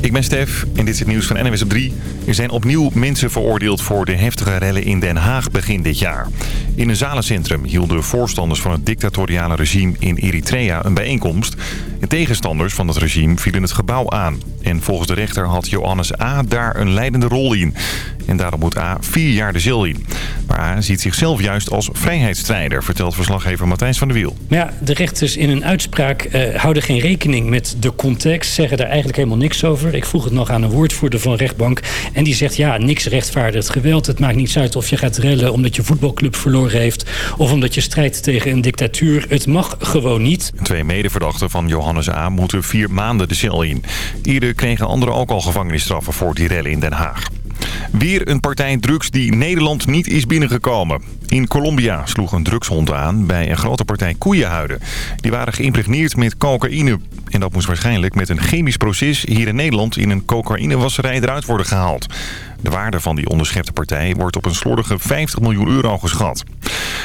Ik ben Stef en dit is het nieuws van NWS op 3. Er zijn opnieuw mensen veroordeeld voor de heftige rellen in Den Haag begin dit jaar. In een zalencentrum hielden voorstanders van het dictatoriale regime in Eritrea een bijeenkomst. En tegenstanders van het regime vielen het gebouw aan. En volgens de rechter had Johannes A. daar een leidende rol in. En daarom moet A. vier jaar de zil in. Maar A. ziet zichzelf juist als vrijheidsstrijder, vertelt verslaggever Matthijs van der Wiel. Maar ja, de rechters in een uitspraak eh, houden geen rekening met de context. Zeggen daar eigenlijk helemaal niks over. Ik vroeg het nog aan een woordvoerder van rechtbank. En die zegt ja, niks rechtvaardigt geweld. Het maakt niets uit of je gaat rellen omdat je voetbalclub verloren heeft. Of omdat je strijdt tegen een dictatuur. Het mag gewoon niet. Twee medeverdachten van Johannes A. moeten vier maanden de cel in. Eerder kregen anderen ook al gevangenisstraffen voor die rellen in Den Haag. Weer een partij drugs die Nederland niet is binnengekomen. In Colombia sloeg een drugshond aan bij een grote partij koeienhuiden. Die waren geïmpregneerd met cocaïne. En dat moest waarschijnlijk met een chemisch proces hier in Nederland in een cocaïnewasserij eruit worden gehaald. De waarde van die onderschepte partij wordt op een slordige 50 miljoen euro geschat.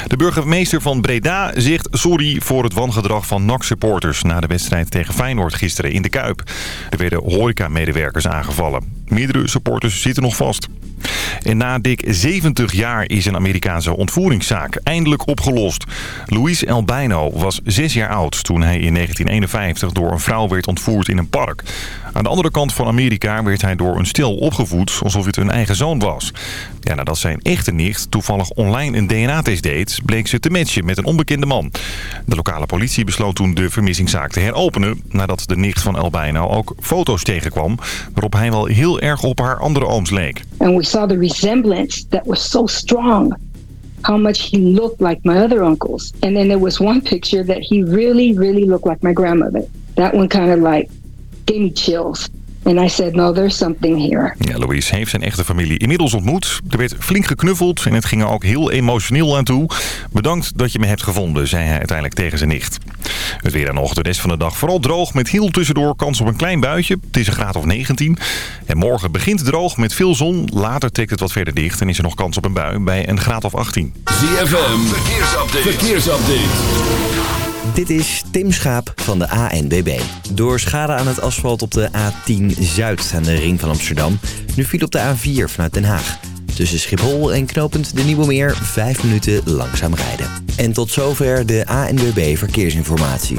De burgemeester van Breda zegt sorry voor het wangedrag van NAC-supporters... na de wedstrijd tegen Feyenoord gisteren in de Kuip. Er werden horeca-medewerkers aangevallen. Meerdere supporters zitten nog vast. En na dik 70 jaar is een Amerikaanse ontvoeringszaak eindelijk opgelost. Luis Albino was 6 jaar oud toen hij in 1951 door een vrouw werd ontvoerd in een park. Aan de andere kant van Amerika werd hij door een stel opgevoed alsof het hun eigen zoon was. Ja, nadat zijn echte nicht toevallig online een DNA-test deed, bleek ze te matchen met een onbekende man. De lokale politie besloot toen de vermissingszaak te heropenen, nadat de nicht van Albino ook foto's tegenkwam, waarop hij wel heel erg op haar andere ooms leek. And we saw the resemblance that was so strong. How much he looked like my other uncles. And then there was one picture that he really, really looked like my grandmother. That one kind of like gave me chills. And I said, no, there's something here. Ja, Louise heeft zijn echte familie inmiddels ontmoet. Er werd flink geknuffeld en het ging er ook heel emotioneel aan toe. Bedankt dat je me hebt gevonden, zei hij uiteindelijk tegen zijn nicht. Het weer dan nog de rest van de dag vooral droog met heel tussendoor kans op een klein buitje. Het is een graad of 19. En morgen begint droog met veel zon. Later trekt het wat verder dicht en is er nog kans op een bui bij een graad of 18. ZFM, verkeersupdate. verkeersupdate. Dit is Tim Schaap van de ANBB. Door schade aan het asfalt op de A10 Zuid aan de ring van Amsterdam... nu viel op de A4 vanuit Den Haag. Tussen Schiphol en knooppunt de Nieuwe Meer 5 minuten langzaam rijden. En tot zover de ANWB Verkeersinformatie.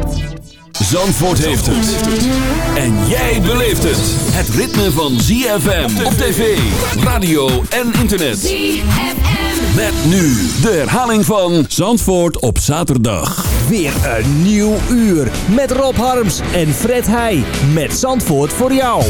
Zandvoort heeft het. En jij beleeft het. Het ritme van ZFM op tv, radio en internet. ZFM. Met nu de herhaling van Zandvoort op zaterdag. Weer een nieuw uur met Rob Harms en Fred Heij. Met Zandvoort voor jou.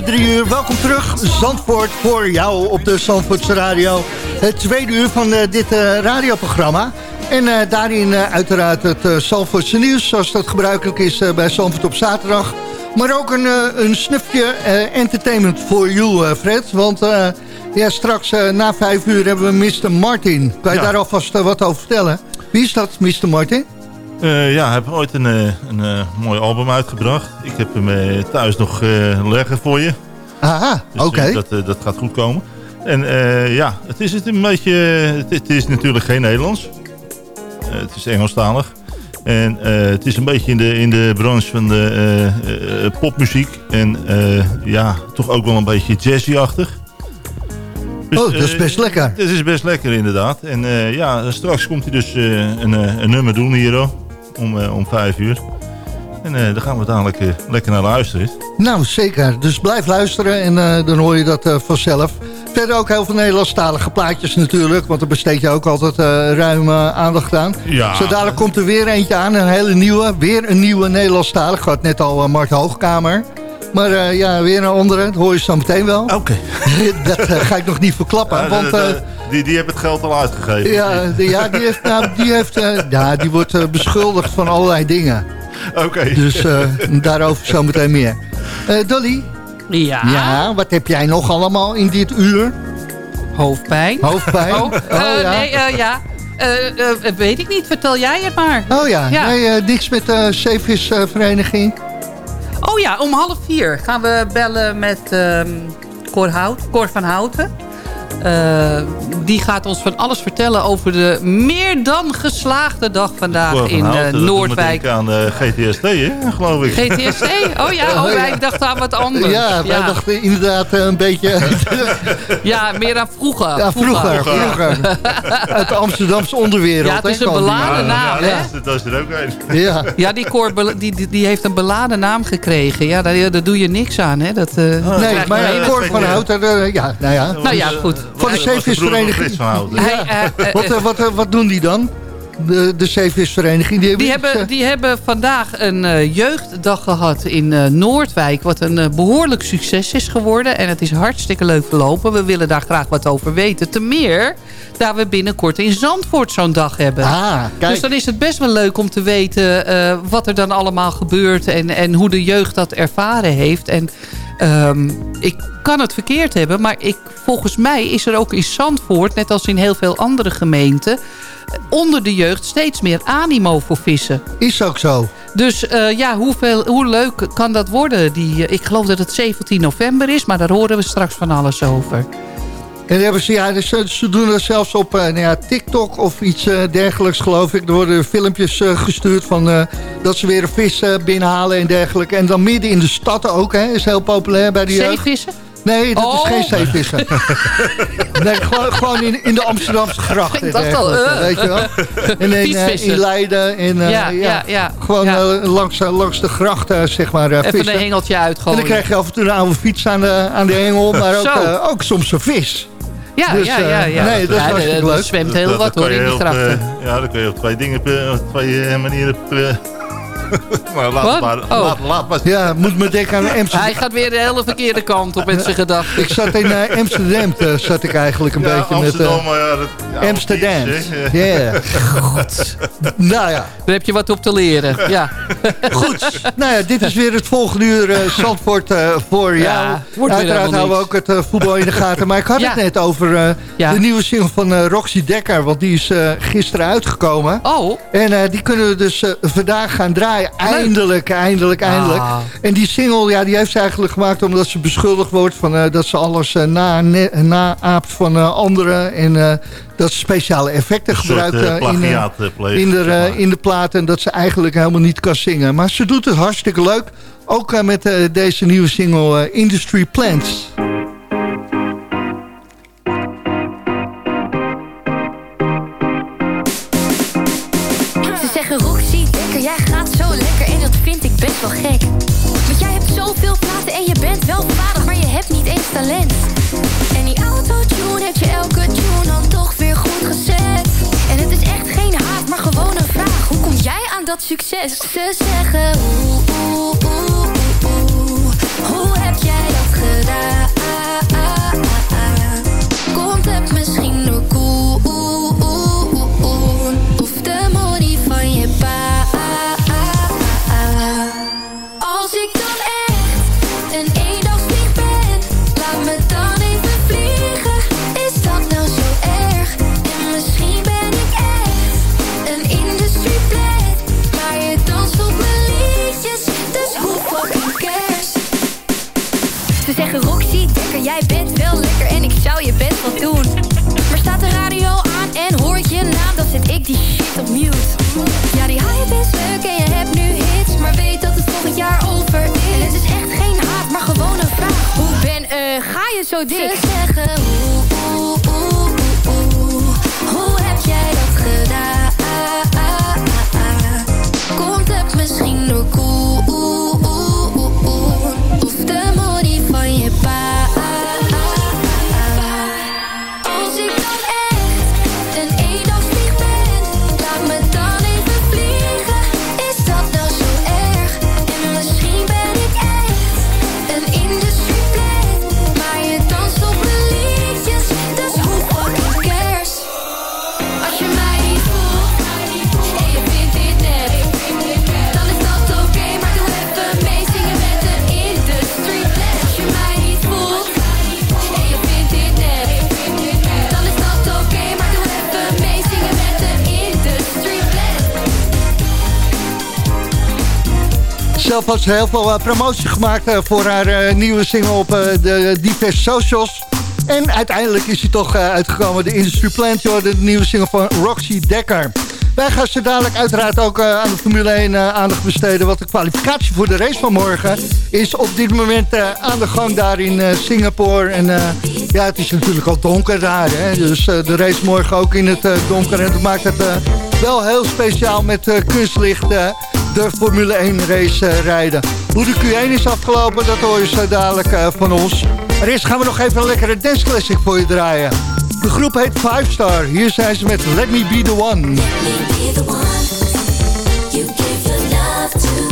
Na drie uur. Welkom terug, Zandvoort, voor jou op de Zandvoortse Radio. Het tweede uur van uh, dit uh, radioprogramma. En uh, daarin uiteraard het Zandvoortse nieuws, zoals dat gebruikelijk is bij Zandvoort op zaterdag. Maar ook een, een snufje entertainment voor jou, Fred. Want ja, straks na vijf uur hebben we Mr. Martin. Kan je ja. daar alvast wat over vertellen? Wie is dat, Mr. Martin? Uh, ja, heeft ooit een, een, een, mooi album uitgebracht. Ik heb hem thuis nog leggen voor je. Aha, dus, oké. dat, dat gaat goed komen. En ja, het is het een beetje... Het, is natuurlijk geen Nederlands. het is Engelstalig. En het is een beetje in de, in de branche van de popmuziek. En ja, toch ook wel een beetje jazzy-achtig. Dus, oh, dat is best lekker. Het is best lekker inderdaad. En ja, straks komt hij dus een, een nummer doen hier om, uh, om vijf uur. En uh, daar gaan we dadelijk uh, lekker naar luisteren. Nou, zeker. Dus blijf luisteren en dan hoor je dat vanzelf. Verder ook heel veel Nederlandstalige plaatjes natuurlijk. Want daar besteed je ook altijd ruim aandacht aan. Ja. Zo dadelijk komt er weer eentje aan. Een hele nieuwe. Weer een nieuwe Nederlandstalige. Ik had net al Mart Hoogkamer. Maar ja, weer een andere. Dat hoor je zo meteen wel. Oké. dat ga ik nog niet verklappen. want... Die, die heeft het geld al uitgegeven. Ja, die, ja, die, heeft, nou, die, heeft, uh, ja, die wordt uh, beschuldigd van allerlei dingen. Oké. Dus uh, daarover zo meteen meer. Dolly? Ja? Ja, wat heb jij nog allemaal in dit uur? Hoofdpijn. Hoofdpijn? Oh, oh ja. Nee, ja. weet ik niet, vertel jij het maar. Oh ja, ja. Nee, niks met de uh, vereniging Oh ja, om half vier gaan we bellen met um, Cor, van Houten. Uh, die gaat ons van alles vertellen over de meer dan geslaagde dag vandaag in uh, Noordwijk. Ik aan uh, GTSD, hè, geloof ik. GTSD? Oh ja, oh, wij dachten aan wat anders. Ja, wij dachten inderdaad een beetje... ja, meer aan vroeger. Ja, vroeger. vroeger. Uit de Amsterdamse onderwereld. Ja, het is een beladen naam, hè? Dat is er ook een. Ja, ja die, koor, die, die, die, heeft een beladen naam gekregen. Ja, daar, daar doe je niks aan, hè? Dat, nee, maar Cor van Houten, ja, nou ja. Nou ja, goed. Van de zeevisvereniging. Wat, wat, wat doen die dan? de, de zeevisvereniging. Die, die, hebben, die hebben vandaag een uh, jeugddag gehad in uh, Noordwijk. Wat een uh, behoorlijk succes is geworden. En het is hartstikke leuk verlopen. We willen daar graag wat over weten. Te meer daar we binnenkort in Zandvoort zo'n dag hebben. Ah, kijk. Dus dan is het best wel leuk om te weten wat er dan allemaal gebeurt. En, en hoe de jeugd dat ervaren heeft. En Um, ik kan het verkeerd hebben, maar ik, volgens mij is er ook in Zandvoort... net als in heel veel andere gemeenten... onder de jeugd steeds meer animo voor vissen. Is ook zo. Dus uh, ja, hoeveel, hoe leuk kan dat worden? Die, uh, ik geloof dat het 17 november is, maar daar horen we straks van alles over. En hebben ze, ja, dus, ze, ze doen dat zelfs op uh, nou ja, TikTok of iets uh, dergelijks, geloof ik. Er worden filmpjes gestuurd van dat ze weer een vis binnenhalen en dergelijke. En dan midden in de stad ook, hè, is heel populair bij de jeugd. Zeevissen? Nee, dat oh. is geen zeevissen. nee, gewoon, gewoon in, in de Amsterdamse gracht. Ik dacht al, uh. weet je wel. En in, uh, in Leiden. En, uh, ja, ja, ja, Gewoon langs, langs de gracht, zeg maar, Even vissen. een hengeltje uitgooien. En dan krijg je af en toe een oude fiets aan de, aan de hengel. Maar ook, ook soms een vis. Ja, dus, ja, ja, ja. Nee, dat is ja, hartstikke er leuk. zwemt heel wat hoor in die grachten. ja, dan kun je op twee dingen, op twee manieren... maar laat maar, oh. laat, laat maar. Ja, moet me denken aan Amsterdam. Hij gaat weer de hele verkeerde kant op met zijn gedachten. Ik zat in uh, Amsterdam, uh, zat ik eigenlijk een ja, beetje Amsterdam, met... Uh, ja, dat, ja, Amsterdam, ja. Yeah. God. nou ja. Daar heb je wat op te leren, ja. Goed, nou ja, dit is weer het volgende uur uh, Zandvoort voor jou. Ja, wordt Uiteraard houden we ook het voetbal in de gaten. Maar ik had ja. het net over ja. de nieuwe single van Roxy Dekker. Want die is gisteren uitgekomen. Oh. En die kunnen we dus vandaag gaan draaien. Eindelijk, eindelijk, eindelijk. Ah. En die single, ja, die heeft ze eigenlijk gemaakt omdat ze beschuldigd wordt van uh, dat ze alles uh, naapt na van uh, anderen. En dat ze speciale effecten gebruikt in, in, de, in de plaat. En dat ze eigenlijk helemaal niet kan zingen. Maar ze doet het hartstikke leuk. Ook met deze nieuwe single Industry Plants. Best wel gek. Want jij hebt zoveel platen en je bent wel vaardig, maar je hebt niet eens talent. En die autotune heeft je elke tune dan toch weer goed gezet. En het is echt geen haat, maar gewoon een vraag. Hoe kom jij aan dat succes? Ze zeggen oeh, oeh, oeh, oeh. Hoe heb jij dat gedaan? Die shit op mute. Ja, die hype is leuk en je hebt nu hits, maar weet dat het volgend jaar over is. En het is echt geen haat, maar gewoon een vraag. Hoe ben, eh, ga je zo dik? Ze zeggen oeh, oeh, oeh, oeh. Hoe heb jij dat gedaan? Komt het misschien door cool? Ze heel veel uh, promotie gemaakt uh, voor haar uh, nieuwe single op de diverse socials. En uiteindelijk is hij toch uitgekomen, de Industry Plant, de nieuwe single van Roxy Dekker. Wij gaan ze dadelijk uiteraard ook aan de Formule 1 aandacht besteden. Want de kwalificatie voor de race van morgen is op dit moment aan de gang daar in Singapore. En ja, het is natuurlijk al donker daar. Hè? Dus de race morgen ook in het donker. En dat maakt het wel heel speciaal met kunstlicht de Formule 1 race uh, rijden. Hoe de Q1 is afgelopen, dat hoor je zo dadelijk uh, van ons. Maar eerst gaan we nog even een lekkere dance classic voor je draaien. De groep heet Five Star. Hier zijn ze met Let Me Be The One. Let me be the one you give your love to.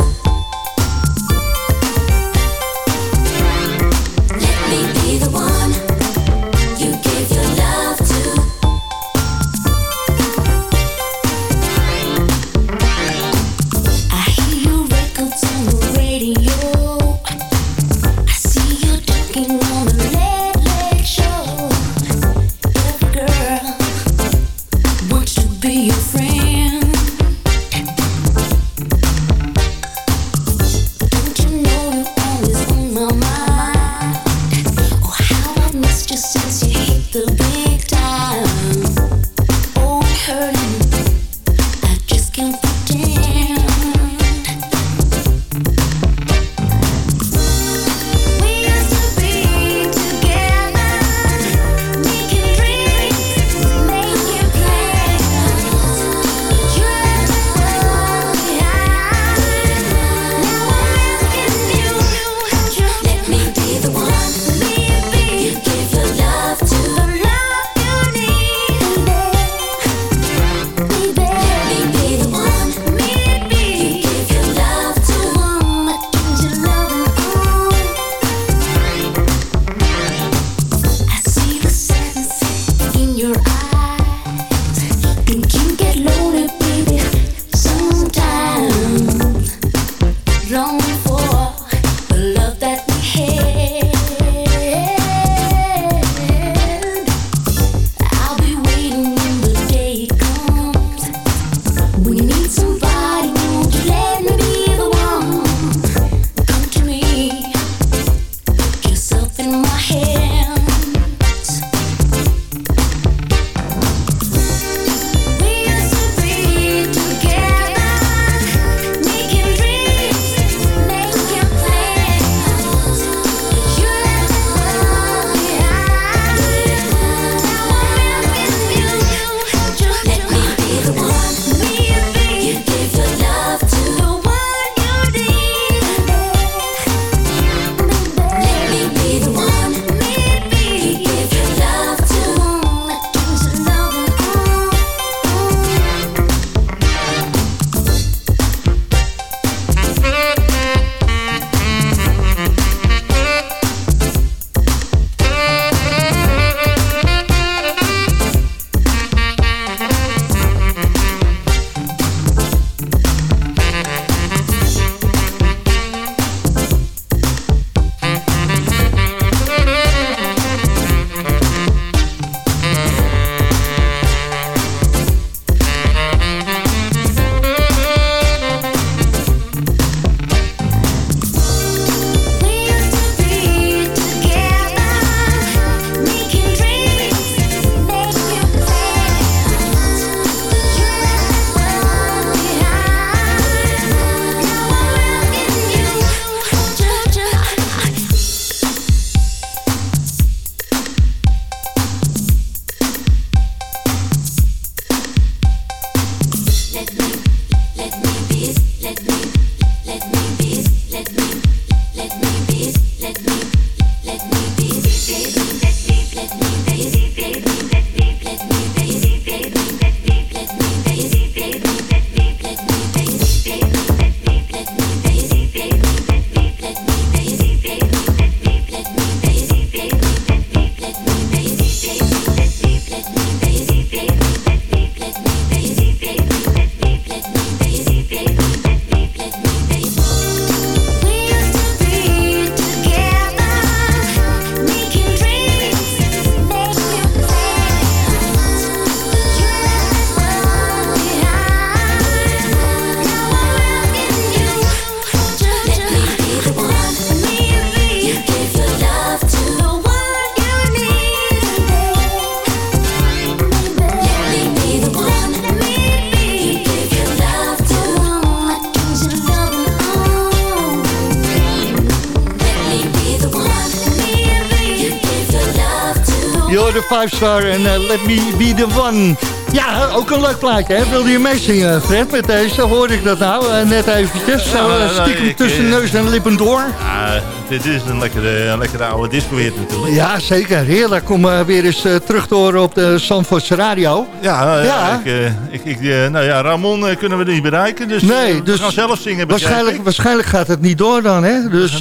5 Star en uh, Let Me Be The One. Ja, ook een leuk plaatje, hè? Wilde je meezingen, Fred, met deze? Hoorde ik dat nou, eh, net eventjes. Zo Ja, eh, nou, nou, stiekem ik, tussen eh, neus en lippen door. Ja, dit is een lekkere, een lekkere oude disco-weer natuurlijk. Ja, zeker. Heerlijk om eh, weer eens terug te horen op de Zandvoortse radio. Ja, ja. Ik, ik, ik, nou ja, Ramon kunnen we niet bereiken, dus, Nee, dus we gaan zelf zingen. Waarschijnlijk, waarschijnlijk gaat het niet door dan, hè? Dus,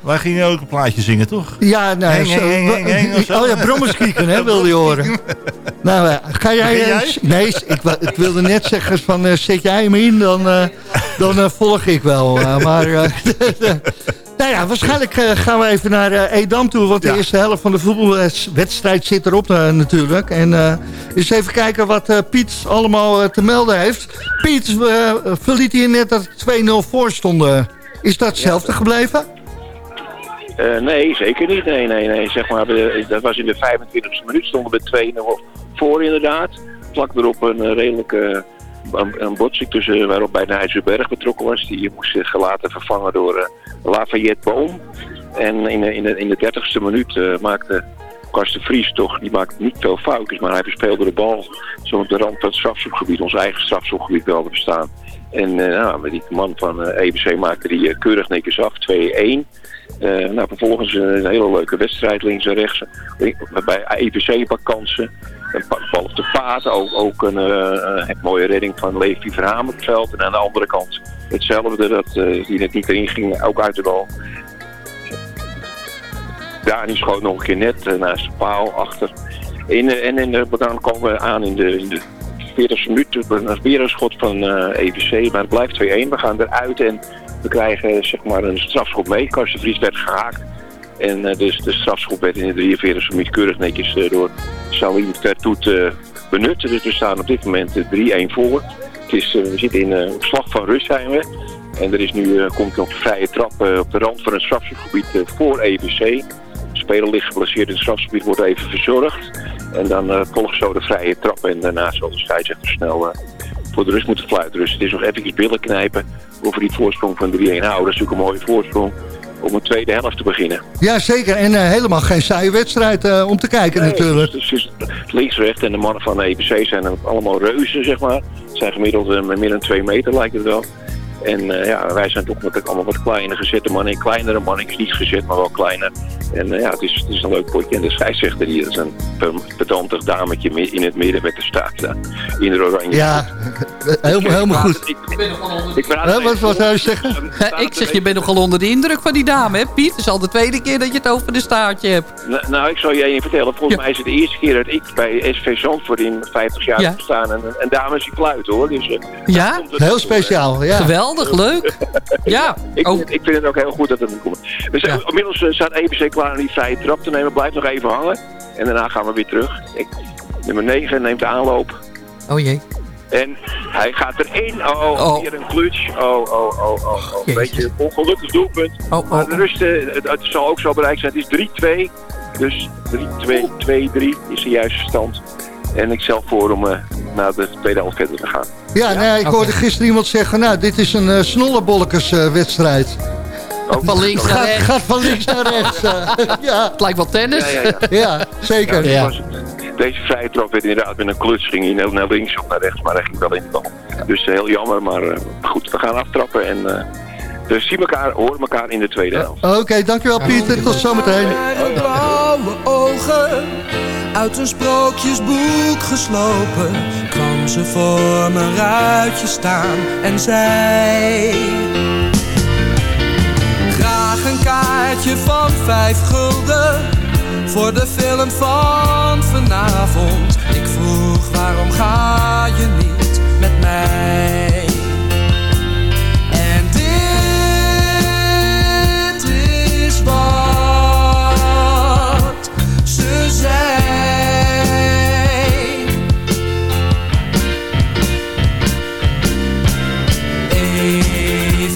Wij gingen ook een plaatje zingen, toch? ja, nou, Heng, oh ja, brommerskieken, hè, wilde je horen. Nou, eh, ga jij... Eh, jij? nee, ik, wilde net zeggen van, eh, zet jij hem in, dan, eh, dan volg ik wel. eh, maar, eh, nou ja, waarschijnlijk gaan we even naar eh, Edam toe, want de eerste helft van de voetbalwedstrijd zit erop natuurlijk. En eh, eens even kijken wat eh, Piet allemaal te melden heeft. Piet, verliet hier net dat het 2-0 voor stonden. Is dat hetzelfde gebleven? Eh, nee, zeker niet. Nee, nee, nee. Zeg maar, we- dat was in de 25e minuut. Stonden we 2-0 voor inderdaad. Vlak erop een eh, redelijke een, een botsing tussen, waarop bij Nijzerberg betrokken was. Die moest zich laten vervangen door eh, Lafayette Boom. En in, in, de, in de 30e minuut eh, maakte Karsten Vries toch, die maakte niet veel foutjes, maar hij verspeelde de bal zo op de rand van het strafschopgebied, ons eigen strafschopgebied wel te bestaan. En eh, nou, die man van eh EBC maakte die eh, keurig netjes af, 2-1. Eh, nou, vervolgens eh, een hele leuke wedstrijd links en rechts. Bij een paar kansen. Op de paat. Ook, ook een, eh, een mooie redding van Levi Verhaam op het veld. En aan de andere kant hetzelfde. Dat eh, die net niet erin ging. Ook uit de bal. Dani schoot nog een keer net eh, naast de paal achter. In, en de, dan komen we aan in de, in de 40 minuten. Weer een schot van eh EVC. Maar het blijft 2-1. We gaan eruit en we krijgen zeg maar een strafschop mee. Karsten Vries werd gehaakt. En eh, dus de strafschop werd in de 43 minuut keurig netjes eh, door Salim Tertoet eh benut. Dus we staan op dit moment eh, 3-1 voor. Het is, we zitten in op slag van rust zijn we. En er is nu, komt nog een vrije trap op de rand van het strafgebied eh, voor EBC. De speler ligt geblesseerd in het strafgebied, wordt even verzorgd. En dan volgt zo de vrije trap en daarna zal de scheidsrechter snel voor de rust moeten fluiten. Dus het is nog even billen knijpen over die voorsprong van 3-1 houden. Dat is natuurlijk een mooie voorsprong om een tweede helft te beginnen. Ja, zeker. En eh, helemaal geen saaie wedstrijd eh, om te kijken Nee, natuurlijk. Dus, dus links, rechts en de mannen van de EBC zijn allemaal reuzen, zeg maar. Het zijn gemiddeld eh, meer dan twee meter, lijkt het wel. En eh, ja, wij zijn toch met allemaal wat kleiner gezette mannen. En kleinere mannen, niet gezet, maar wel kleiner. En eh, ja, het is, het is een leuk potje. En de scheidsrechter hier is een pedantig dametje in het midden met de staat staan. In de oranje. Ja, helemaal, helemaal goed. Ik, ik praat Hè, wat, wat zou je zeggen? Ik zeg, je bent nogal onder de indruk van die dame, hè Piet? Het is al de tweede keer dat je het over de staartje hebt. Nou, nou, ik zal je één vertellen. Volgens mij is het de eerste keer dat ik bij SV Zandvoort in 50 jaar Ja. heb gestaan. En, en dames die fluiten hoor. Dus, eh, Ja? Heel speciaal, ja. Geweldig, leuk. Ja, Ik, ik vind het ook heel goed dat het er komt. We zijn, Inmiddels eh, staat EBC klaar om die vrije trap te nemen. Blijf nog even hangen. En daarna gaan we weer terug. Ik, nummer 9 neemt de aanloop. Oh jee. En hij gaat erin. Oh, oh. weer een clutch. Oh, oh, oh, oh. oh. Beetje een ongelukkig doelpunt. Oh, Maar de rust, eh, het, het zal ook zo bereikt zijn. Het is 3-2. Dus 3-2, 2-3 is de juiste stand. En ik stel voor om eh, naar de tweede helft verder te gaan. Ja, nou, ja, ik hoorde gisteren iemand zeggen, nou, dit is een uh, eh. Van links naar gaat, rechts. gaat van links naar rechts. ja. Het lijkt wel tennis. Ja, ja, ja. ja, zeker. Was. Deze vrije trap werd inderdaad met een kluts ging hij naar, naar links of naar rechts, maar hij ging wel in de bal. Dus heel jammer, maar eh, goed, we gaan aftrappen en we zien elkaar, horen elkaar in de tweede helft. Oké, dankjewel Pieter. Tot zometeen. blauwe ogen uit een sprookjesboek geslopen kwam ze voor mijn ruitje staan en zei graag een kaartje van vijf gulden voor de film van vanavond ik vroeg waarom ga je niet met mij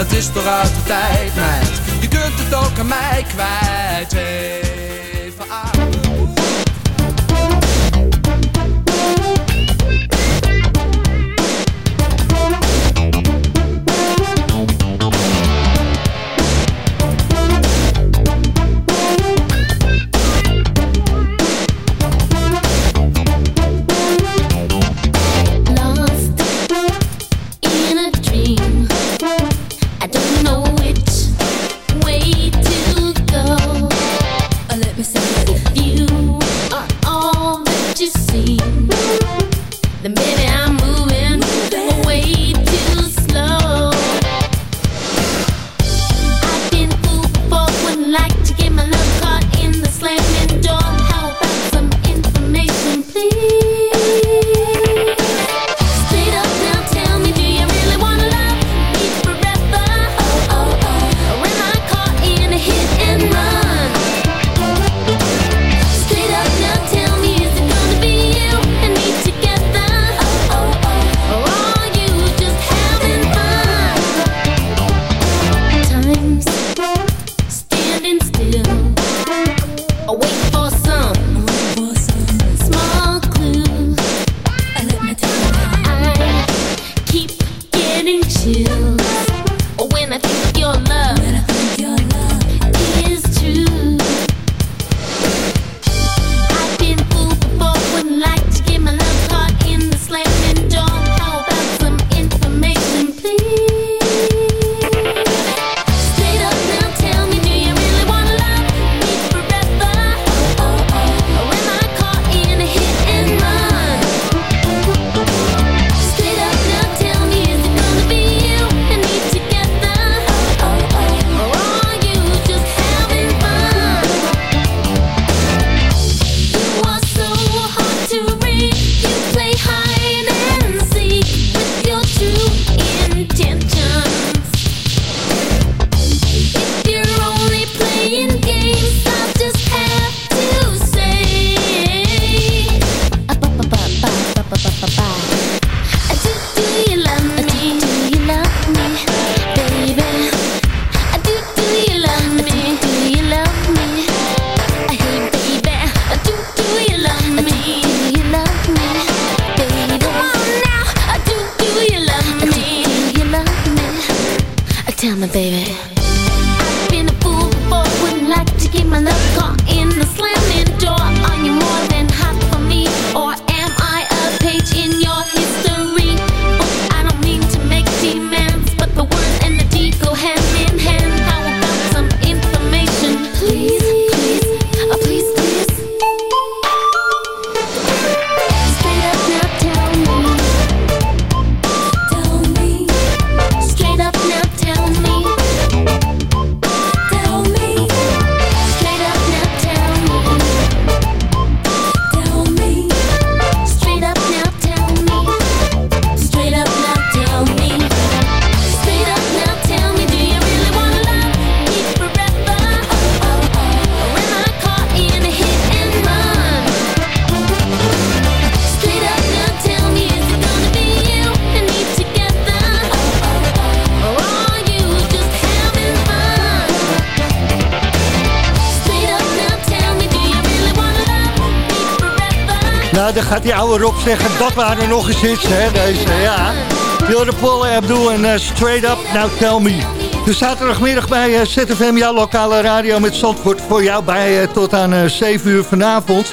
dat is toch uit de tijd, meid. Je kunt het ook aan mij kwijt. Even aan. Dan gaat die oude Rob zeggen, dat waren nog eens hits, hè, deze, ja. Wilde Paul Abdul en eh, Straight Up, Now Tell Me. De zaterdagmiddag bij eh, ZFM, jouw lokale radio met Zandvoort voor jou bij eh, tot aan eh 7 uur vanavond.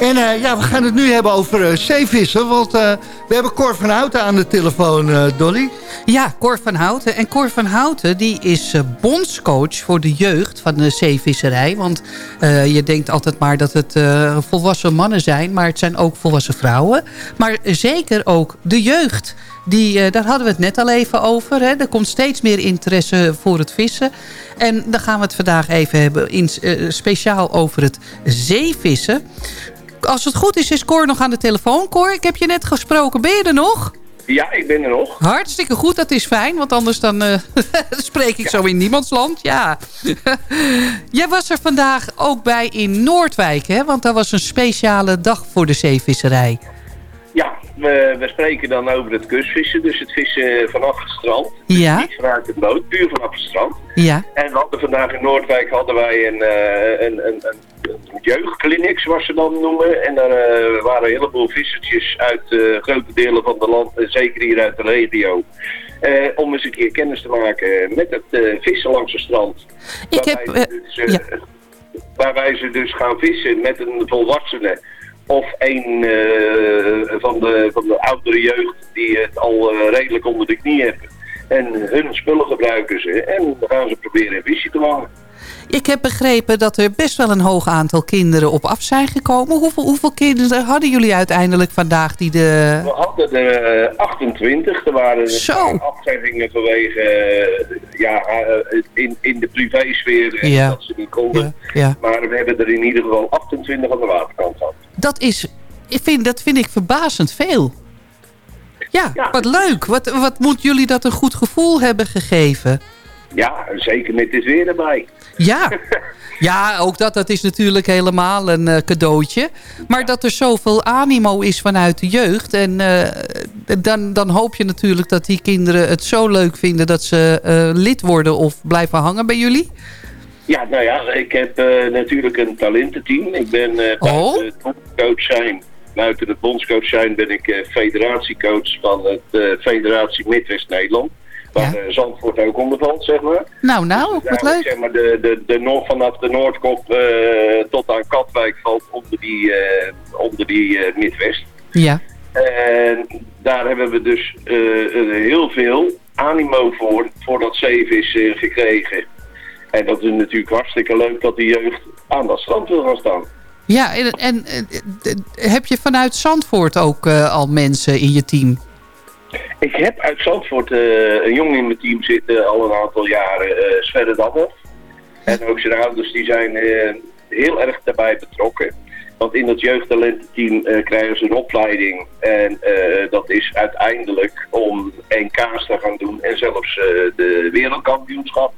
En eh, ja, we gaan het nu hebben over eh, zeevissen, want eh, we hebben Cor van Houten aan de telefoon, Dolly. Ja, Cor van Houten. En Cor van Houten die is bondscoach voor de jeugd van de zeevisserij. Want je denkt altijd maar dat het volwassen mannen zijn. Maar het zijn ook volwassen vrouwen. Maar zeker ook de jeugd. Die, daar hadden we het net al even over. Hè. Er komt steeds meer interesse voor het vissen. En dan gaan we het vandaag even hebben in, speciaal over het zeevissen. Als het goed is, is Cor nog aan de telefoon. Cor, ik heb je net gesproken. Ben je er nog? Ja, ik ben er nog. Hartstikke goed, dat is fijn. Want anders dan eh, spreek ik zo in niemands land. Ja. Jij was er vandaag ook bij in Noordwijk, hè? Want daar was een speciale dag voor de zeevisserij. Ja, we, we spreken dan over het kustvissen, dus het vissen vanaf het strand. Ja. Niet vanuit de boot, puur vanaf het strand. Ja. En we hadden vandaag in Noordwijk hadden wij een, eh, een, een, een, jeugdkliniek, zoals ze dan noemen. En daar eh, waren een heleboel vissertjes uit eh, grote delen van het land, en zeker hier uit de regio. om eens een keer kennis te maken met het vissen langs het strand. Ik heb... Waarbij ze dus, eh, Waarbij ze dus gaan vissen met een volwassene of een eh, van, de, van de oudere jeugd die het al eh, redelijk onder de knie hebben. En hun spullen gebruiken ze. En dan gaan ze proberen een visje te vangen. Ik heb begrepen dat er best wel een hoog aantal kinderen op af zijn gekomen. Hoeveel, hoeveel kinderen hadden jullie uiteindelijk vandaag die de... We hadden er eh, 28. Er waren Zo. vanwege eh, ja, eh, in, in de privésfeer eh, Ja. dat ze niet konden. Ja. Maar we hebben er in ieder geval 28 aan de waterkant gehad. Dat is, ik vind, dat vind ik verbazend veel. Ja, wat leuk. Wat, wat moet jullie dat een goed gevoel hebben gegeven? Ja, zeker met dit weer erbij. Ja, ja ook dat, dat is natuurlijk helemaal een eh, cadeautje. Maar dat er zoveel animo is vanuit de jeugd. En eh, dan, dan hoop je natuurlijk dat die kinderen het zo leuk vinden... dat ze eh, lid worden of blijven hangen bij jullie. Ja, nou ja, ik heb eh, natuurlijk een talententeam. Ik ben eh Oh. bondscoach zijn. Buiten het bondscoach zijn ben ik eh, federatiecoach van het Federatie Midwest-Nederland. Waar Zandvoort ook onder valt, zeg maar. Nou, nou, wat Eigenlijk, leuk. Zeg maar, de, de, de Noord, vanaf de Noordkop tot aan Katwijk valt onder die, onder die Midwest. Ja. En daar hebben we dus heel veel animo voor, voor dat zeevis gekregen. En dat is natuurlijk hartstikke leuk dat de jeugd aan dat strand wil gaan staan. Ja, en, en heb je vanuit Zandvoort ook eh, al mensen in je team? Ik heb uit Zandvoort eh, een jongen in mijn team zitten al een aantal jaren, eh Sverre Damhoff. En ook zijn ouders die zijn heel erg daarbij betrokken. Want in dat jeugdtalententeam eh, krijgen ze een opleiding. En dat is uiteindelijk om NK's te gaan doen en zelfs de wereldkampioenschap.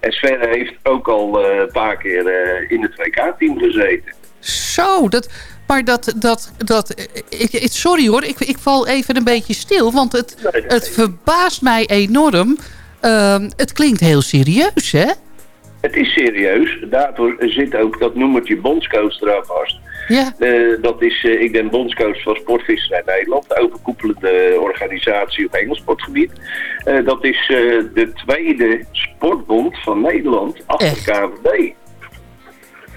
En Sverre heeft ook al eh, een paar keer eh, in het WK-team gezeten. Zo, dat, maar dat, dat, dat ik, sorry hoor, ik, ik val even een beetje stil, want het, het verbaast mij enorm. Ehm, het klinkt heel serieus, hè? Het is serieus. Daardoor zit ook dat noemertje bondscoach eraan vast. Ja. Eh, dat is, ik ben bondscoach van Sportvisserij Nederland, de overkoepelende organisatie op engelsportgebied. Eh dat is de tweede sportbond van Nederland achter KVB.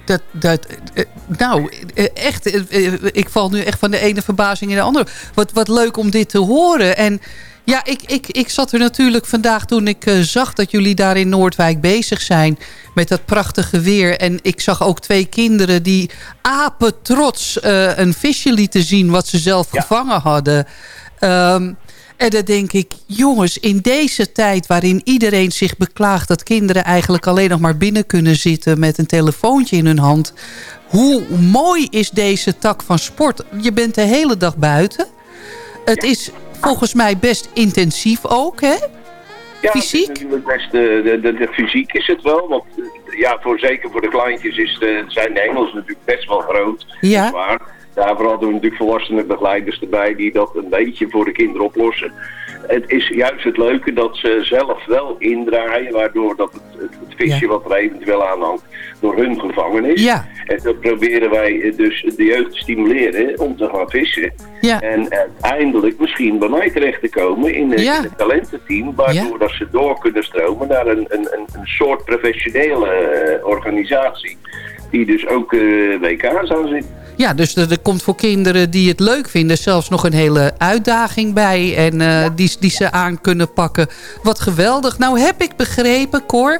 Dat, dat, eh, nou, eh, echt, eh, ik val nu echt van de ene verbazing in de andere. Wat, wat leuk om dit te horen. En ja, ik, ik, ik zat er natuurlijk vandaag toen ik zag dat jullie daar in Noordwijk bezig zijn met dat prachtige weer. En ik zag ook twee kinderen die apetrots eh een visje lieten zien wat ze zelf gevangen hadden. Ehm, en dan denk ik, jongens, in deze tijd waarin iedereen zich beklaagt... dat kinderen eigenlijk alleen nog maar binnen kunnen zitten... met een telefoontje in hun hand. Hoe mooi is deze tak van sport? Je bent de hele dag buiten. Het is volgens mij best intensief ook, hè? Ja, fysiek? Het is natuurlijk best, eh, de, de, de fysiek is het wel. Want eh, ja, voor, zeker voor de kleintjes is de, zijn de Engels natuurlijk best wel groot. Ja. Waar. Daarvoor hadden we natuurlijk volwassenen begeleiders erbij die dat een beetje voor de kinderen oplossen. Het is juist het leuke dat ze zelf wel indraaien, waardoor dat het, het, het visje wat er eventueel aan hangt door hun gevangen is. Ja. En dat proberen wij dus de jeugd te stimuleren om te gaan vissen. Ja. En uiteindelijk misschien bij mij terecht te komen in, het- talententeam, waardoor dat ze door kunnen stromen naar een, een, een, een soort professionele eh, organisatie. Die dus ook eh, WK's aan zit. Ja, dus er, er komt voor kinderen die het leuk vinden... zelfs nog een hele uitdaging bij. En eh, die, die ze aan kunnen pakken. Wat geweldig. Nou heb ik begrepen, Cor...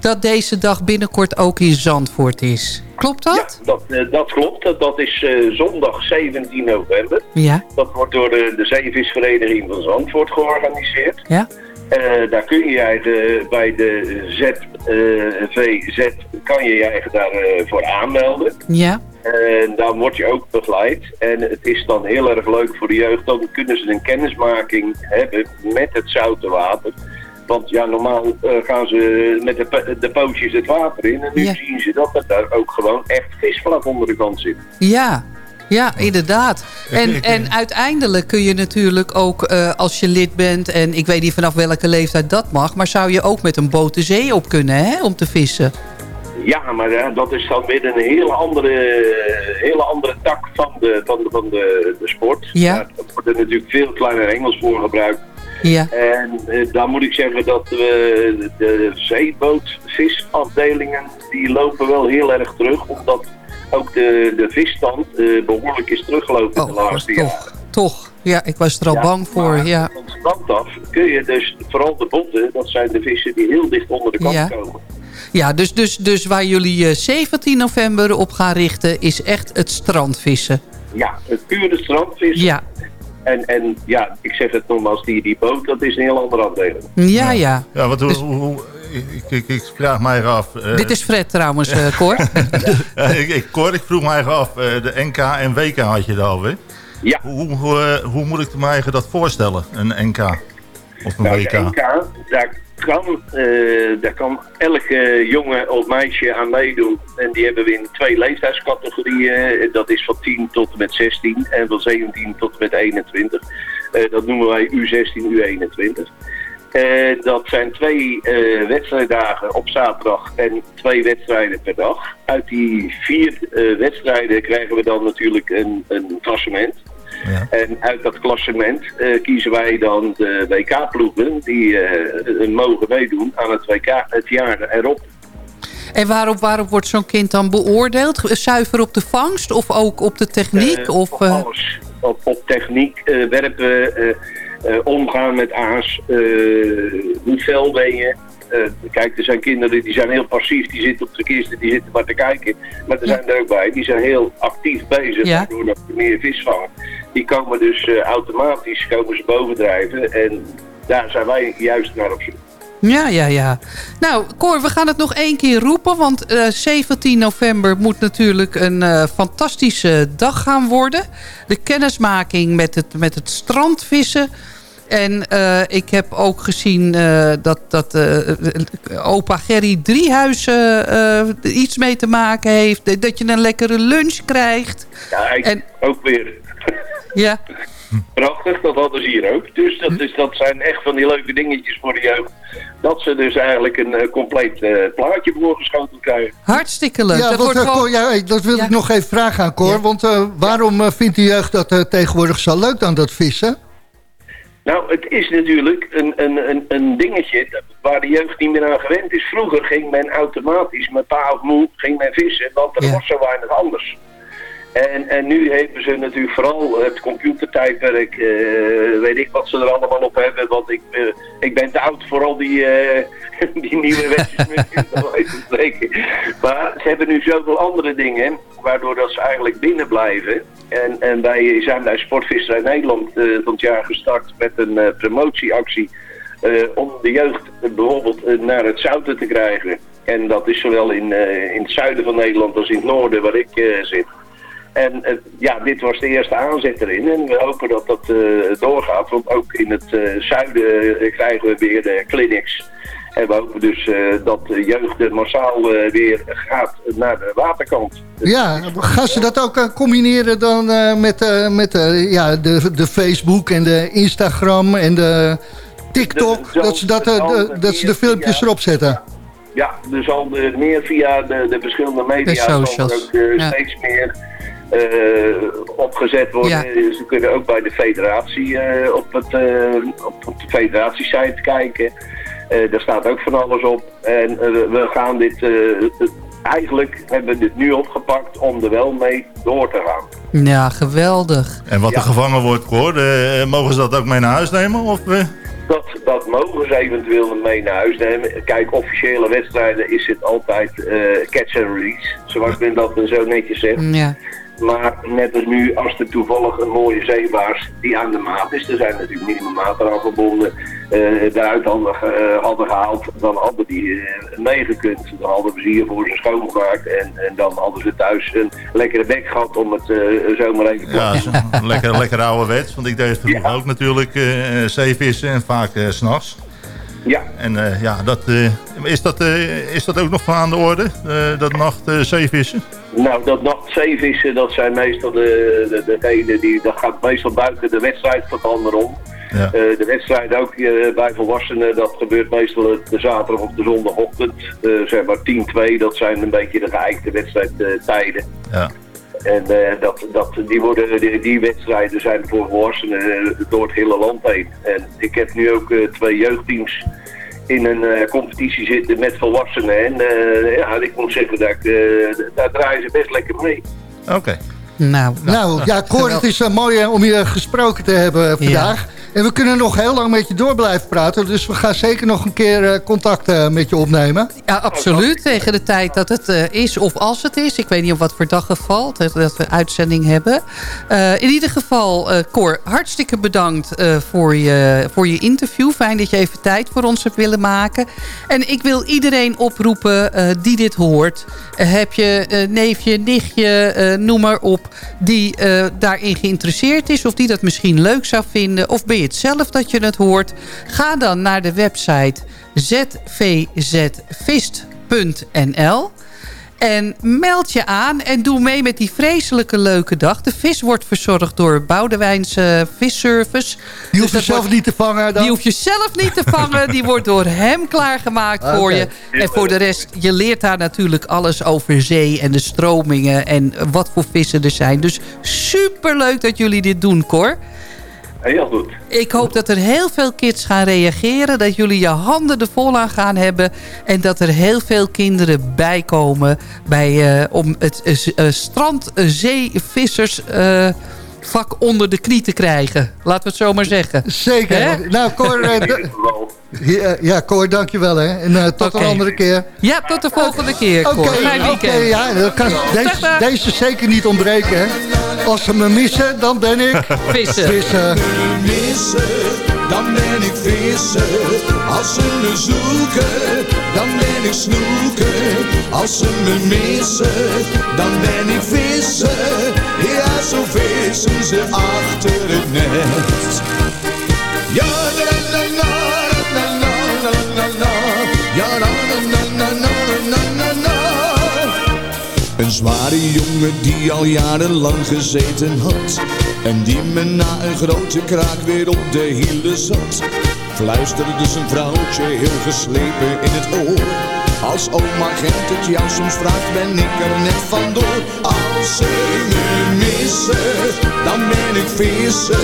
dat deze dag binnenkort ook in Zandvoort is. Klopt dat? Dat, eh, dat klopt. Dat, dat is eh, zondag 17 november. Ja. Dat wordt door de, de Zeevisvereniging van Zandvoort georganiseerd. Ja. Eh, daar kun je bij de ZVZ kan je je eigen daarvoor aanmelden. Ja. En dan word je ook begeleid. En het is dan heel erg leuk voor de jeugd. Dan kunnen ze een kennismaking hebben met het zoute water. Want ja, normaal eh, gaan ze met de, de pootjes het water in. En nu Ja. zien ze dat er daar ook gewoon echt visvlak onder de kant zit. Ja, ja inderdaad. En, en uiteindelijk kun je natuurlijk ook, eh, als je lid bent... en ik weet niet vanaf welke leeftijd dat mag... maar zou je ook met een boot de zee op kunnen, hè, om te vissen? Ja, maar ja, dat is dan weer een hele andere, hele andere tak van de, van de, van de, de sport. Ja. Daar wordt er natuurlijk veel kleiner Engels voor gebruikt. Ja. En eh, dan moet ik zeggen dat we de zeebootvisafdelingen, die lopen wel heel erg terug. Omdat ook de, de visstand eh, behoorlijk is teruggelopen de laatste jaren. Toch, ja, ik was er al Ja, bang voor, ja. Want land af kun je dus, vooral de botten, dat zijn de vissen die heel dicht onder de kant Ja. komen. Ja, dus, dus, dus waar jullie eh, 17 november op gaan richten... is echt het strandvissen. Ja, het pure strandvissen. Ja, En, en ja, ik zeg het nogmaals, die, die boot, dat is een heel andere afdeling. ja, ja. Ja, wat, hoe, hoe- ik, ik, ik vraag mij af... eh, Dit is Fred trouwens, eh Cor. Ja, ik, ik, Cor, ik vroeg mij af, eh, de NK en WK had je het over. Ja. Hoe, hoe, hoe moet ik me eigen dat voorstellen, een NK of een Nou, WK? NK, daar kan, eh, daar kan elke jongen of meisje aan meedoen. En die hebben we in twee leeftijdscategorieën. Dat is van 10 tot en met 16 en van 17 tot en met 21. Eh, dat noemen wij U16, U21. Eh, dat zijn twee eh wedstrijddagen op zaterdag en twee wedstrijden per dag. Uit die vier eh, wedstrijden krijgen we dan natuurlijk een, een. En uit dat klassement eh, kiezen wij dan de WK-ploegen die eh, mogen meedoen aan het WK het jaar erop. En waarop, waarop wordt zo'n kind dan beoordeeld? Zuiver op de vangst of ook op de techniek? Eh, of, op eh, alles. Op, op techniek, eh, werpen, eh, eh, omgaan met aas, eh, hoe fel ben je. Eh, kijk, er zijn kinderen die zijn heel passief, die zitten op de kisten, die zitten maar te kijken. Maar er zijn er ook bij, die zijn heel actief bezig, Ja. waardoor ze meer vis vangen. Die komen dus eh, automatisch, komen ze bovendrijven en daar zijn wij juist naar op zoek. Ja, ja, ja. Nou, Cor, we gaan het nog één keer roepen. Want eh, 17 november moet natuurlijk een eh, fantastische dag gaan worden. De kennismaking met het, met het strandvissen. En eh, ik heb ook gezien eh, dat, dat eh, opa Gerry Driehuizen eh, iets mee te maken heeft. Dat je een lekkere lunch krijgt. Ja, ik ook weer. Ja. Prachtig, dat hadden ze hier ook. Dus dat, is, dat zijn echt van die leuke dingetjes voor de jeugd. Dat ze dus eigenlijk een eh, compleet eh, plaatje voorgeschoten krijgen. Hartstikke leuk. Ja, dat wordt eh, gewoon- Cor, ja, dat wil ik nog even vragen aan Cor. Want eh, waarom vindt de jeugd dat eh, tegenwoordig zo leuk dan dat vissen? Nou, het is natuurlijk een, een, een, een dingetje waar de jeugd niet meer aan gewend is. Vroeger ging men automatisch, met pa of moe, ging men vissen, want er was zo weinig anders. En, en nu hebben ze natuurlijk vooral het computertijdperk, eh, weet ik wat ze er allemaal op hebben. Want ik, eh, ik ben te oud voor al die, eh, die nieuwe wetjes. Maar ze hebben nu zoveel andere dingen, waardoor dat ze eigenlijk binnen blijven. En, en wij zijn bij Sportvisserij Nederland van het jaar gestart met een promotieactie om de jeugd bijvoorbeeld naar het zouten te krijgen. En dat is zowel in, in het zuiden van Nederland als in het noorden waar ik zit. En eh, ja, dit was de eerste aanzet erin. En we hopen dat dat eh, doorgaat. Want ook in het eh, zuiden krijgen we weer de clinics. En we hopen dus eh, dat de jeugd massaal eh, weer gaat naar de waterkant. Ja, gaan ze dat ook combineren dan eh, met, eh, met eh, ja, de, de Facebook en de Instagram en de TikTok? De- dat, ze dat, de, dat ze de filmpjes erop zetten? Ja, er zal er meer via de, de verschillende media De socials, ook ja. steeds meer opgezet worden. Ja. Eh, Ze kunnen ook bij de federatie eh, op, het, eh, op, op de federatiesite kijken. Eh, daar staat ook van alles op. En eh, we gaan dit... eh, eigenlijk hebben we dit nu opgepakt om er wel mee door te gaan. Ja, geweldig. En wat er gevangen wordt, eh, mogen ze dat ook mee naar huis nemen? Of, eh? Dat, dat mogen ze eventueel mee naar huis nemen. Kijk, officiële wedstrijden is het altijd eh, catch and release. Zoals men dat zo netjes zegt. Ja. Maar net als nu, als er toevallig een mooie zeebaars die aan de maat is, er zijn natuurlijk minimummaat eraan verbonden, eh daaruit hadden, ge- hadden gehaald, dan hadden die eh, meegekund. Dan hadden we ze hier voor ze schoongemaakt en, en dan hadden ze thuis een lekkere bek gehad om het eh zomaar even te Ja, lekker, lekker ouderwets. Want ik deed vroeger ook natuurlijk eh, eh, zeevissen en vaak eh, 's s'nachts. Ja. En eh, ja, dat, eh, is, dat, eh, is dat ook nog van aan de orde, dat nacht zeevissen? Nou, dat nachtzeevissen, dat zijn meestal de, de, degenen die, dat gaat meestal buiten de wedstrijd van de ander om. Ja. De wedstrijd ook bij volwassenen, dat gebeurt meestal de zaterdag of de zondagochtend. Zeg maar 10-2, dat zijn een beetje de geëikte wedstrijdtijden. Ja. En eh, dat, dat, die, worden, die, die wedstrijden zijn voor volwassenen eh, door het hele land heen. En ik heb nu ook eh, twee jeugdteams in een eh, competitie zitten met volwassenen. En eh, ja, ik moet zeggen, dat ik, eh, daar draaien ze best lekker mee. Oké. Nou, Nou ja, Cor, het is mooi om je gesproken te hebben vandaag. En we kunnen nog heel lang met je door blijven praten. Dus we gaan zeker nog een keer eh, contact eh, met je opnemen. Ja, absoluut. Tegen de tijd dat het eh, is of als het is. Ik weet niet op wat voor dag het valt. Dat, we uitzending hebben. In ieder geval, eh Cor, hartstikke bedankt voor, je, voor je interview. Fijn dat je even tijd voor ons hebt willen maken. En ik wil iedereen oproepen die dit hoort. Heb je neefje, nichtje, noem maar op... die daarin geïnteresseerd is... of die dat misschien leuk zou vinden... of ben je het zelf dat je het hoort... ga dan naar de website zvzvist.nl... En meld je aan en doe mee met die vreselijke leuke dag. De vis wordt verzorgd door Boudewijnse Visservice. Die hoef je dat zelf wordt- niet te vangen dan? Die hoef je zelf niet te vangen. Die wordt door hem klaargemaakt voor Oké. je. En voor de rest, je leert daar natuurlijk alles over zee en de stromingen. En wat voor vissen er zijn. Dus superleuk dat jullie dit doen, Cor. Heel goed. Ik hoop dat er heel veel kids gaan reageren. Dat jullie je handen er vol aan gaan hebben. En dat er heel veel kinderen bijkomen. Bij, eh, om het uh, vak onder de knie te krijgen. Laten we het zo maar zeggen. Zeker. Nou, Cor, eh, ja, ja, Cor, dankjewel. Hè. En eh, tot een andere keer. Ja, tot de volgende keer, Oké, Cor. Ja, dat kan deze, deze zeker niet ontbreken. Hè. Als ze me missen, dan ben ik... Vissen. Vissen. missen, dan ben ik vissen. Als ze me zoeken, dan ben ik snoeken. Als ze me missen, dan ben ik vissen. Zo vissen ze achter het net. Ja, la la la la la la la la. Ja, la la la la la la la. Een zware jongen die al jarenlang gezeten had En die me na een grote kraak weer op de hielen zat Fluisterde zijn vrouwtje heel geslepen in het oor Als oma Gent het jou soms vraagt ben ik er net vandoor als ze me missen, dan ben ik vissen.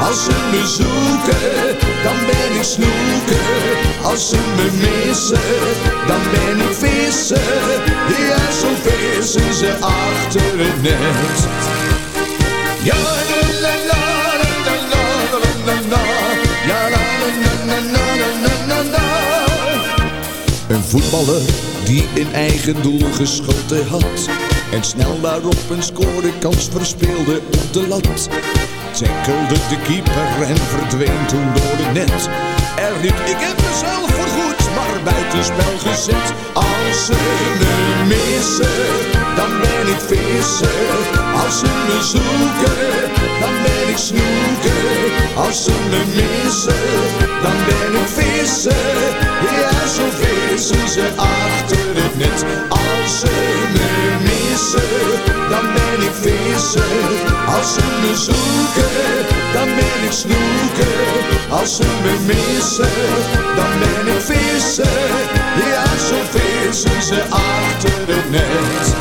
Als ze me zoeken, dan ben ik snoeken. Als ze me missen, dan ben ik vissen. Ja, zo vissen ze achter het net. Ja, la la la la la la Ja, la la la la la Een voetballer die een eigen doel geschoten had en snel daarop een scorekans verspeelde op de lat. Tackelde de keeper en verdween toen door het net. Er riep ik heb mezelf voorgoed maar buitenspel gezet. Als ze me missen, dan ben ik vissen Als ze me zoeken, dan ben ik snoeken. Als ze me missen, dan ben ik vissen Ja, zo vissen ze achter het net. Als ze me dan ben ik vissen Als ze me zoeken, dan ben ik snoeken Als ze me missen, dan ben ik vissen Ja, zo vissen ze achter het net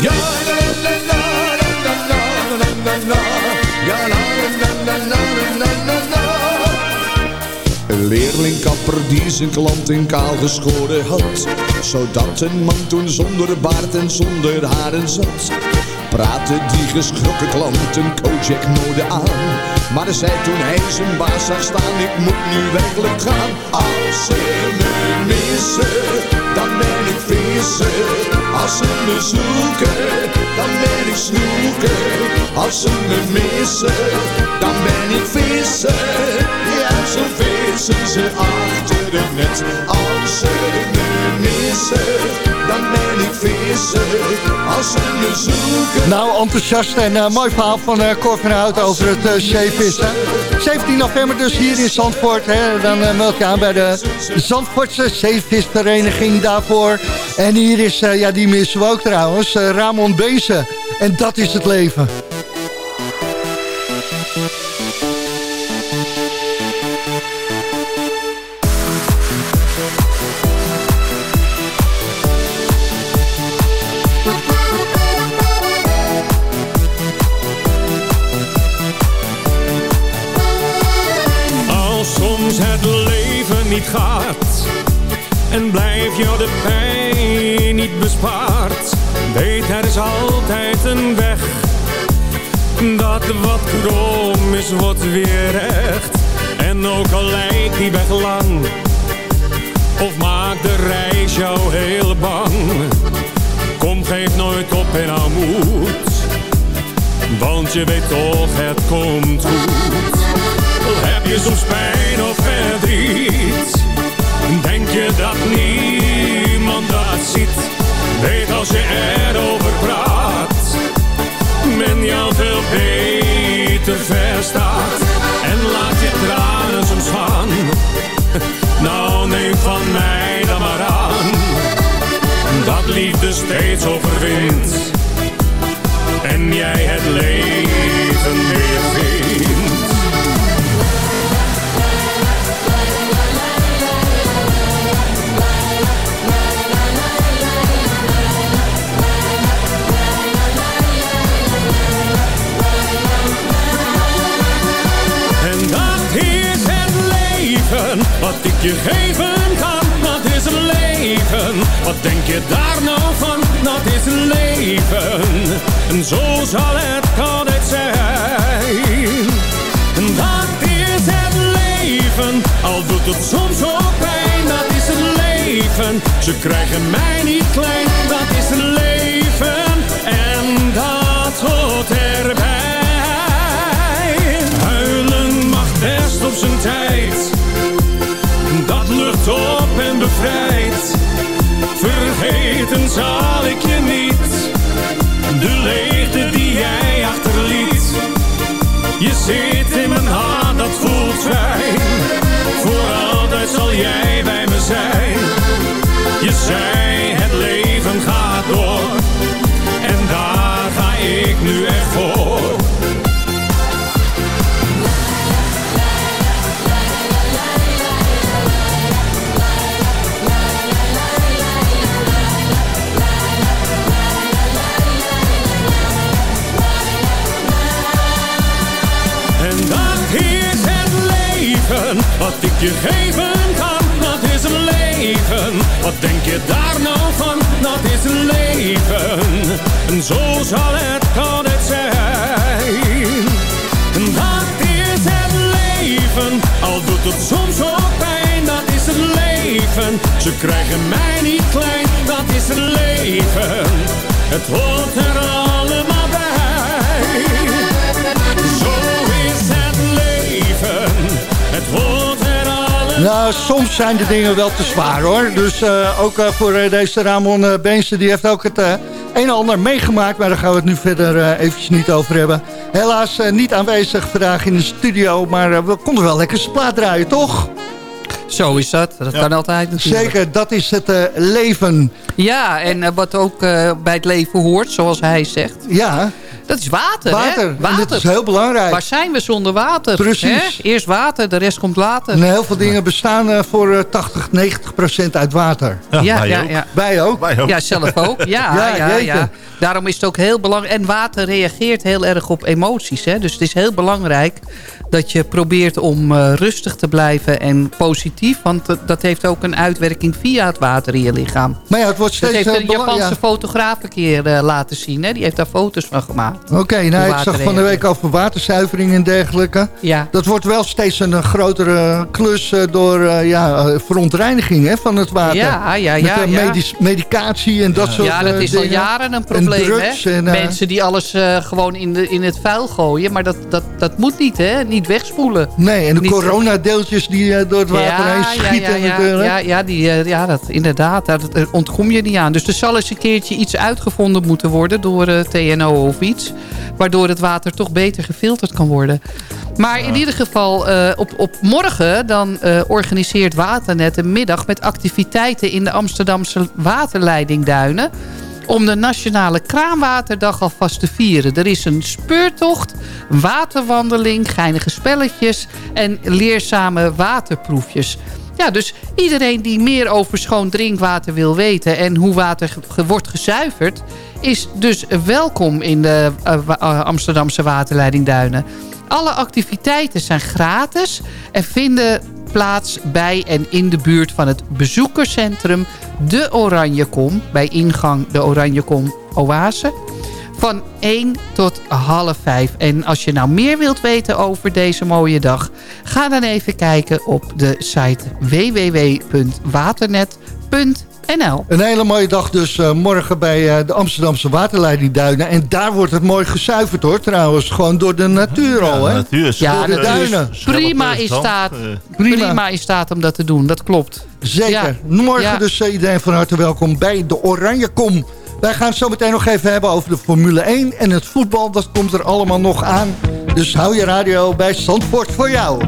Ja, la la la la la la la la Ja, la la la la la la la een leerlingkapper die zijn klant in kaal geschoren had Zodat een man toen zonder baard en zonder haren zat. Praatte die geschrokken klant een Kojak mode aan. Maar zei toen hij zijn baas zag staan Ik moet nu werkelijk gaan. Als ze me missen Dan ben ik vissen. Als ze me zoeken Dan ben ik snoeken. Als ze me missen Dan ben ik vissen. Ja, zo vissen ze achter het net. Als ze me missen Dan ik vissen Als zoeken Nou, enthousiast en eh, mooi verhaal van eh Cor van Hout over het uh, zeevissen. 17 november dus hier in Zandvoort. Hè. Dan eh, meld je aan bij de Zandvoortse zeevisvereniging daarvoor. En hier is, ja die missen we ook trouwens, Ramon Bezen. En dat is het leven. Die weg of maakt de reis jou heel bang. Kom, geef nooit op en hou moed, want je weet toch, het komt goed. Heb je soms pijn of verdriet, denk je dat niemand dat ziet. Weet als je steeds overwint, en jij het leven weer vindt. En dat is het leven, wat ik je geven kan, dat is het leven. Wat denk je daar nou van, dat is leven. En zo zal het altijd zijn. Dat is het leven, al doet het soms ook pijn, dat is het leven. Ze krijgen mij niet klein, dat is het leven. En dat hoort erbij. Huilen mag best op zijn tijd. Dat lucht op en bevrijdt. Vergeten zal ik je niet. De leegte die jij achterliet. Je zit in mijn hart, dat voelt fijn. Voor altijd zal jij je geven kan, dat is het leven. Wat denk je daar nou van, dat is het leven. En zo zal het altijd zijn. Dat is het leven, al doet het soms ook pijn, dat is het leven. Ze krijgen mij niet klein, dat is het leven. Het hoort er allemaal Nou, soms zijn de dingen wel te zwaar hoor. Dus eh, ook eh, voor eh, deze Ramon uh, Beense, die heeft ook het eh, een en ander meegemaakt. Maar daar gaan we het nu verder eh, eventjes niet over hebben. Helaas eh, niet aanwezig vandaag in de studio. Maar we konden wel lekker zijn plaat draaien, toch? Zo is dat. Dat kan altijd natuurlijk. Zeker, dat is het eh, leven. Ja, en wat ook eh, bij het leven hoort, zoals hij zegt. Ja. Dat is water, Water. hè? Water. dit is heel belangrijk. Waar zijn we zonder water? Precies. hè? Eerst water, de rest komt later. En heel veel dingen bestaan eh, voor eh, 80, 90 procent uit water. Ja, ja, ja, ja. Wij ook. Ja, zelf ook. Ja, Ja, ja, Daarom is het ook heel belangrijk. En water reageert heel erg op emoties. Hè? Dus het is heel belangrijk dat je probeert om eh, rustig te blijven en positief. Want dat- dat heeft ook een uitwerking via het water in je lichaam. Maar ja, het wordt Dat steeds heeft eh, een Japanse ja. fotograaf een keer eh, laten zien. Hè? Die heeft daar foto's van gemaakt. Oké, nou, ik zag van de week over waterzuivering en dergelijke. Ja. Dat wordt wel steeds een eh, grotere klus eh, door eh, ja, verontreiniging hè, van het water. Ja, ja, Met ja, eh, ja. medisch- medicatie en dat soort Ja, dat is al dingen. jaren een En probleem. drugs hè? en, Mensen die alles gewoon in, de, in het vuil gooien. Maar dat, dat, dat moet niet, hè? Niet wegspoelen. Nee, en de Niet- coronadeeltjes die door het water heen schieten ja, ja, natuurlijk. ja, ja, die, ja dat, inderdaad. Daar ontkom je niet aan. Dus er zal eens een keertje iets uitgevonden moeten worden door TNO of iets. Waardoor het water toch beter gefilterd kan worden. Maar in ieder geval, eh, op, op morgen dan eh, organiseert Waternet een middag met activiteiten in de Amsterdamse waterleidingduinen om de Nationale Kraanwaterdag alvast te vieren. Er is een speurtocht, een waterwandeling, geinige spelletjes en leerzame waterproefjes. Ja, dus iedereen die meer over schoon drinkwater wil weten... en hoe water wordt gezuiverd... is dus welkom in de eh, eh, Amsterdamse waterleiding Duinen. Alle activiteiten zijn gratis en vinden plaats bij en in de buurt van het bezoekerscentrum De Oranjekom... bij ingang de Oranjekom Oase... van 1 tot half 5. En als je nou meer wilt weten over deze mooie dag... ga dan even kijken op de site www.waternet.nl. Een hele mooie dag dus eh, morgen bij eh, de Amsterdamse waterleidingduinen. En daar wordt het mooi gezuiverd hoor trouwens. Gewoon door de natuur al hè. natuur is Ja, door de is duinen. prima in, staat, prima. in staat om dat te doen. Dat klopt. Zeker. Ja. Morgen Ja. dus eh, iedereen van harte welkom bij de Oranje Kom. Wij gaan het zo meteen nog even hebben over de Formule 1 en het voetbal. Dat komt er allemaal nog aan. Dus hou je radio bij Zandvoort voor jou.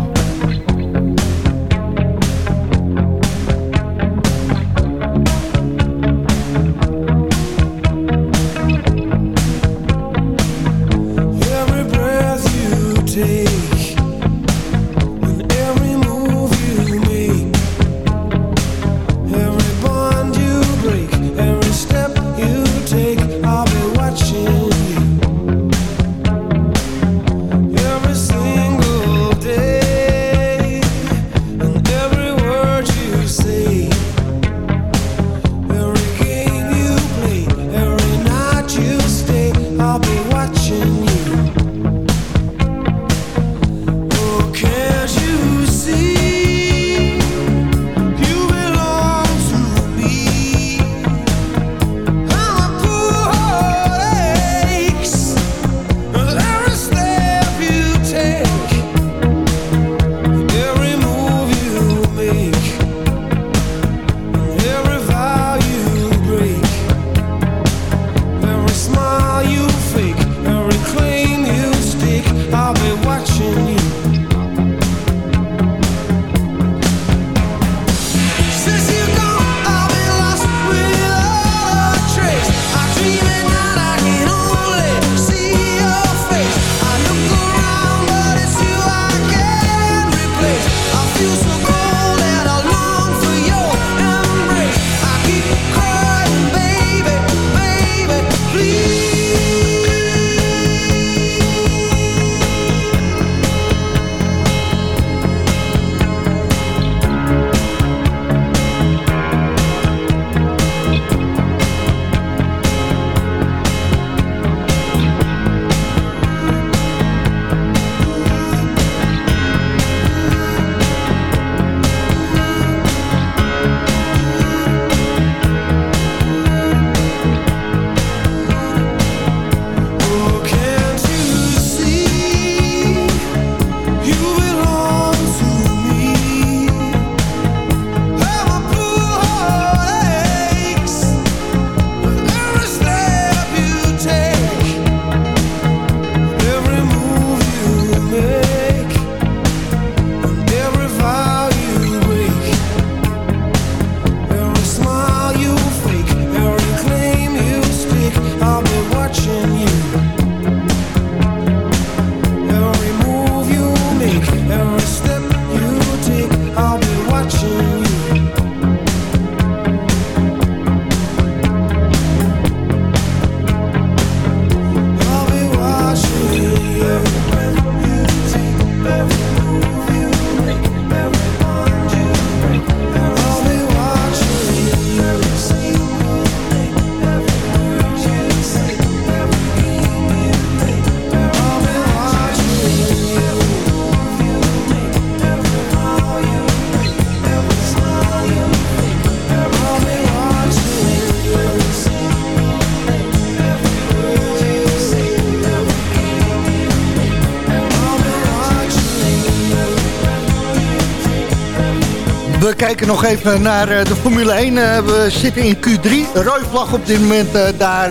Kijken nog even naar eh, de Formule 1. Eh, we zitten in Q3. Rooi vlag op dit moment eh, daar.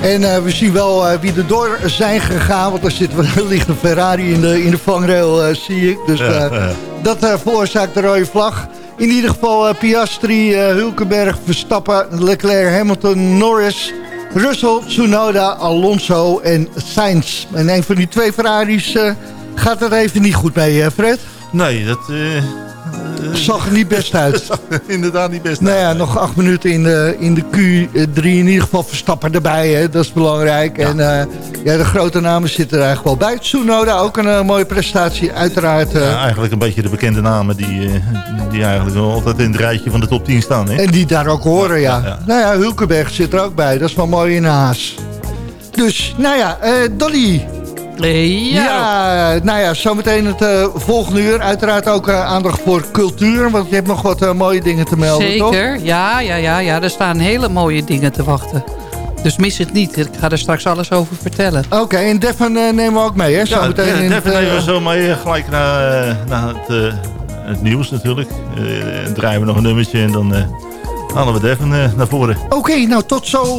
en we zien wel wie er door zijn gegaan. Want er zit er ligt een Ferrari in de, in de vangrail, zie ik. Dus Ja, ja. dat veroorzaakt de rode vlag. In ieder geval Piastri, Hulkenberg, Verstappen, Leclerc, Hamilton, Norris... Russell, Tsunoda, Alonso en Sainz. En een van die twee Ferraris gaat er even niet goed mee, Fred? Nee, dat... Zag er niet best uit. er inderdaad niet best Nou ja, nog acht minuten in de, in de Q3. In ieder geval Verstappen erbij, hè? dat is belangrijk. En eh, ja, de grote namen zitten er eigenlijk wel bij. Tsunoda ook een eh, mooie prestatie, uiteraard. eh. Ja, eigenlijk een beetje de bekende namen die, eh, die eigenlijk altijd in het rijtje van de top 10 staan. Hè? En die daar ook horen, ja. Ja, ja. Nou ja, Hulkenberg zit er ook bij. Dat is wel mooi in haas. Dus, nou ja, eh, Dolly. Ja. nou ja, zometeen het eh, volgende uur. Uiteraard ook eh, aandacht voor cultuur. Want je hebt nog wat eh, mooie dingen te melden, toch? Zeker, ja, ja, ja, ja. Er staan hele mooie dingen te wachten. Dus mis het niet. Ik ga er straks alles over vertellen. Oké, en Devon eh, nemen we ook mee, hè? In ja, het, Devin nemen we zo mee gelijk naar, naar het, het nieuws natuurlijk. Eh, dan draaien we nog een nummertje en dan eh, halen we Devin naar voren. Oké, nou tot zo.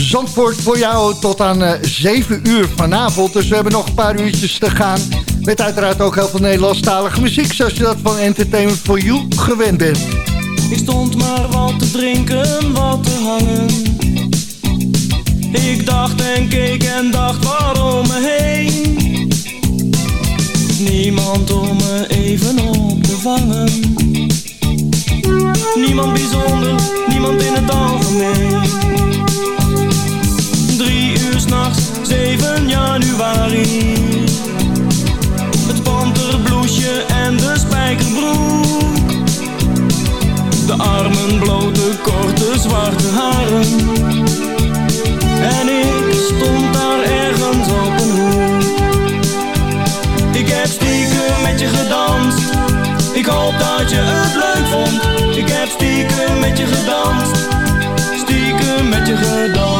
Zandvoort voor jou tot aan eh 7 uur vanavond. Dus we hebben nog een paar uurtjes te gaan. Met uiteraard ook heel veel Nederlandstalige muziek. Zoals je dat van Entertainment for You gewend bent. Ik stond maar wat te drinken, wat te hangen. Ik dacht en keek en dacht waarom me heen. Niemand om me even op te vangen. Niemand bijzonder, niemand in het algemeen. S'nachts, 7 januari. Het panterbloesje en de spijkerbroek. De armen blote, korte, zwarte haren. En ik stond daar ergens op een hoek. Ik heb stiekem met je gedanst. Ik hoop dat je het leuk vond. Ik heb stiekem met je gedanst. Stiekem met je gedanst.